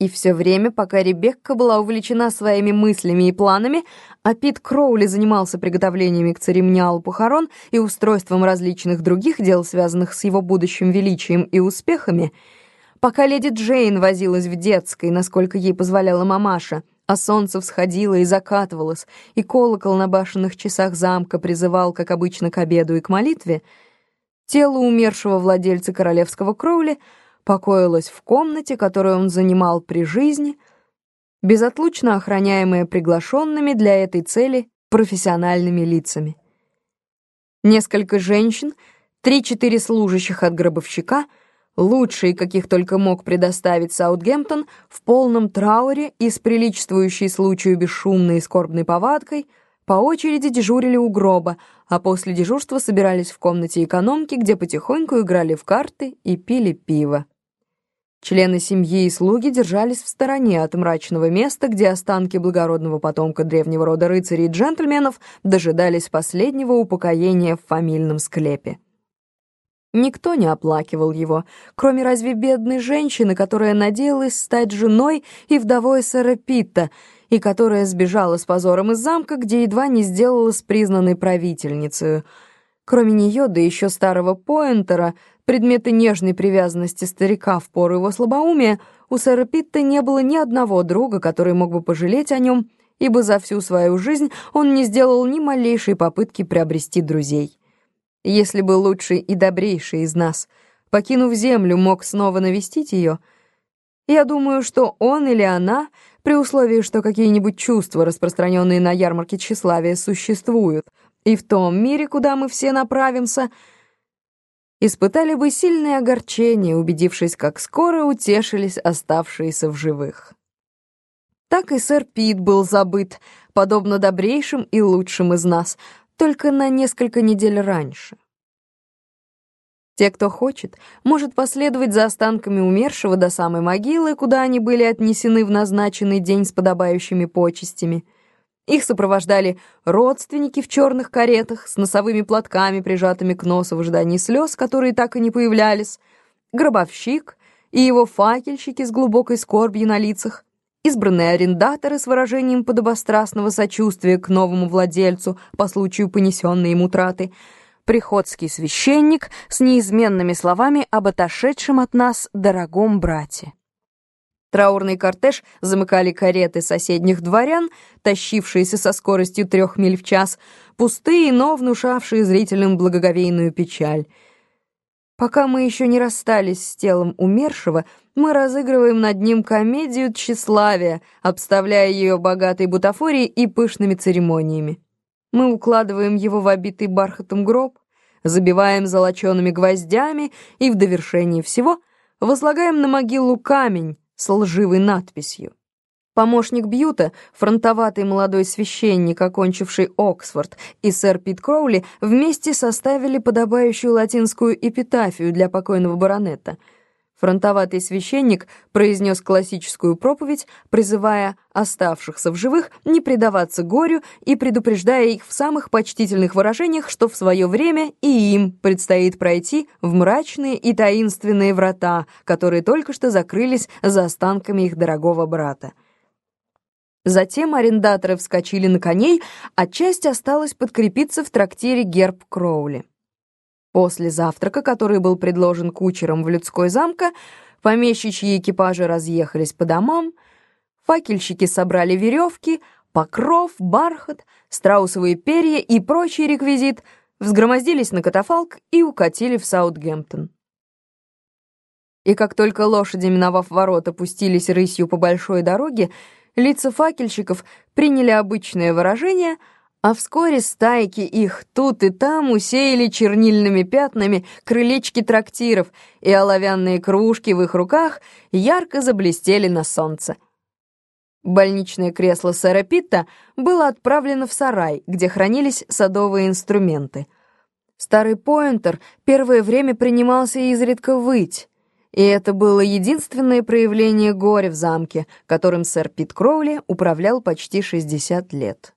И все время, пока Ребекка была увлечена своими мыслями и планами, а Пит Кроули занимался приготовлениями к церемониалу похорон и устройством различных других дел, связанных с его будущим величием и успехами, пока леди Джейн возилась в детской, насколько ей позволяла мамаша, а солнце всходило и закатывалось, и колокол на башенных часах замка призывал, как обычно, к обеду и к молитве, тело умершего владельца королевского Кроули — покоилась в комнате, которую он занимал при жизни, безотлучно охраняемая приглашенными для этой цели профессиональными лицами. Несколько женщин, три-четыре служащих от гробовщика, лучшие, каких только мог предоставить Саутгемптон, в полном трауре и с приличествующей случаю бесшумной и скорбной повадкой, по очереди дежурили у гроба, а после дежурства собирались в комнате экономки, где потихоньку играли в карты и пили пиво. Члены семьи и слуги держались в стороне от мрачного места, где останки благородного потомка древнего рода рыцарей и джентльменов дожидались последнего упокоения в фамильном склепе. Никто не оплакивал его, кроме разве бедной женщины, которая надеялась стать женой и вдовой сэра Питта, и которая сбежала с позором из замка, где едва не сделалась признанной правительницей. Кроме нее, да еще старого Поинтера, предметы нежной привязанности старика в пору его слабоумия, у сэра Питта не было ни одного друга, который мог бы пожалеть о нем, ибо за всю свою жизнь он не сделал ни малейшей попытки приобрести друзей. Если бы лучший и добрейший из нас, покинув землю, мог снова навестить ее, я думаю, что он или она, при условии, что какие-нибудь чувства, распространенные на ярмарке тщеславия, существуют, и в том мире, куда мы все направимся — испытали бы сильное огорчение, убедившись, как скоро утешились оставшиеся в живых. Так и сэр Пит был забыт, подобно добрейшим и лучшим из нас, только на несколько недель раньше. Те, кто хочет, может последовать за останками умершего до самой могилы, куда они были отнесены в назначенный день с подобающими почестями — их сопровождали родственники в черных каретах с носовыми платками, прижатыми к носу в ожидании слез, которые так и не появлялись, гробовщик и его факельщики с глубокой скорбью на лицах, избранные арендаторы с выражением подобострастного сочувствия к новому владельцу по случаю понесенной ему траты, приходский священник с неизменными словами об отошедшем от нас дорогом брате. Траурный кортеж замыкали кареты соседних дворян, тащившиеся со скоростью трех миль в час, пустые, но внушавшие зрителям благоговейную печаль. Пока мы еще не расстались с телом умершего, мы разыгрываем над ним комедию тщеславия, обставляя ее богатой бутафорией и пышными церемониями. Мы укладываем его в обитый бархатом гроб, забиваем золочеными гвоздями и в довершении всего возлагаем на могилу камень, с лживой надписью. Помощник Бьюта, фронтоватый молодой священник, окончивший Оксфорд, и сэр Пит Кроули вместе составили подобающую латинскую эпитафию для покойного баронета — Фронтоватый священник произнес классическую проповедь, призывая оставшихся в живых не предаваться горю и предупреждая их в самых почтительных выражениях, что в свое время и им предстоит пройти в мрачные и таинственные врата, которые только что закрылись за останками их дорогого брата. Затем арендаторы вскочили на коней, а часть осталась подкрепиться в трактире «Герб Кроули». После завтрака, который был предложен кучером в людской замка, помещичьи экипажи разъехались по домам, факельщики собрали веревки, покров, бархат, страусовые перья и прочий реквизит, взгромоздились на катафалк и укатили в Саутгемптон. И как только лошади, миновав ворота, пустились рысью по большой дороге, лица факельщиков приняли обычное выражение — а вскоре стайки их тут и там усеяли чернильными пятнами крылечки трактиров, и оловянные кружки в их руках ярко заблестели на солнце. Больничное кресло сэра Питта было отправлено в сарай, где хранились садовые инструменты. Старый Пойнтер первое время принимался изредка выть, и это было единственное проявление горя в замке, которым сэр Пит Кроули управлял почти 60 лет.